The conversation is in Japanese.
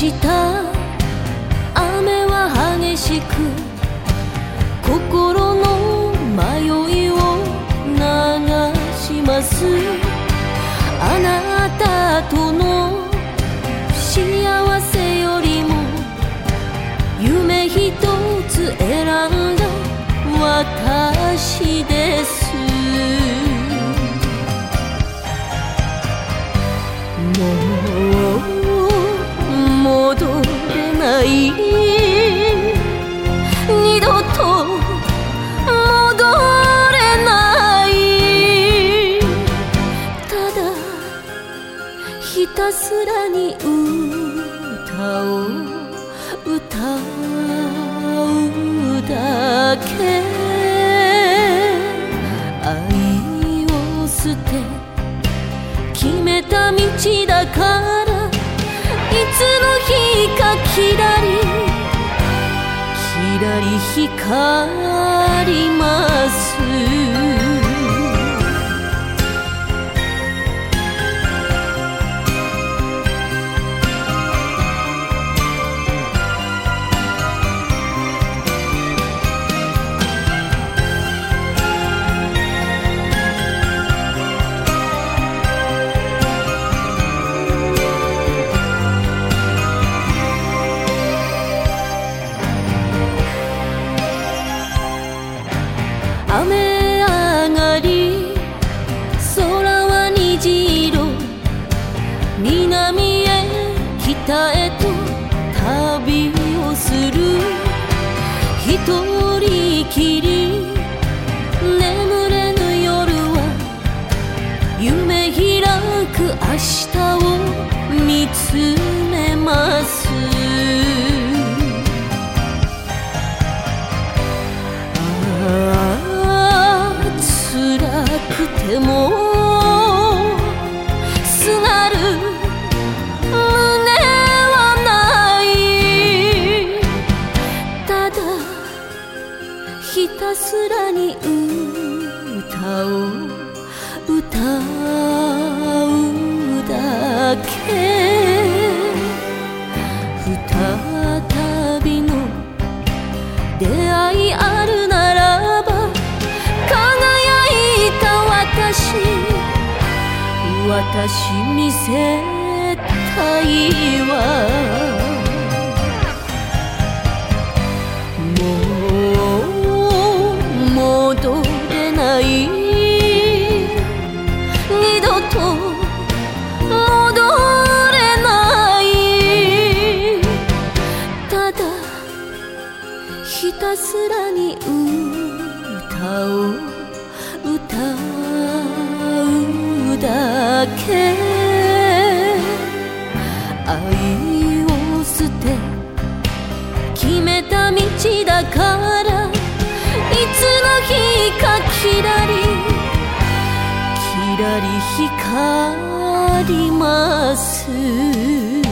した。雨は激しく心の迷いを流します。あなたとの幸せよりも夢ひとつ選んだ私です。もうない。二度と戻れない。ただひたすらに歌を歌うだけ。光ります。く明日を見つめます。ああ辛くてもすがる胸はない。ただひたすらに歌を歌うだけ再びの出会いあるならば輝いた私私見せたいわひたすらに歌を歌うだけ。愛を捨て決めた道だからいつの日かきらら光ります。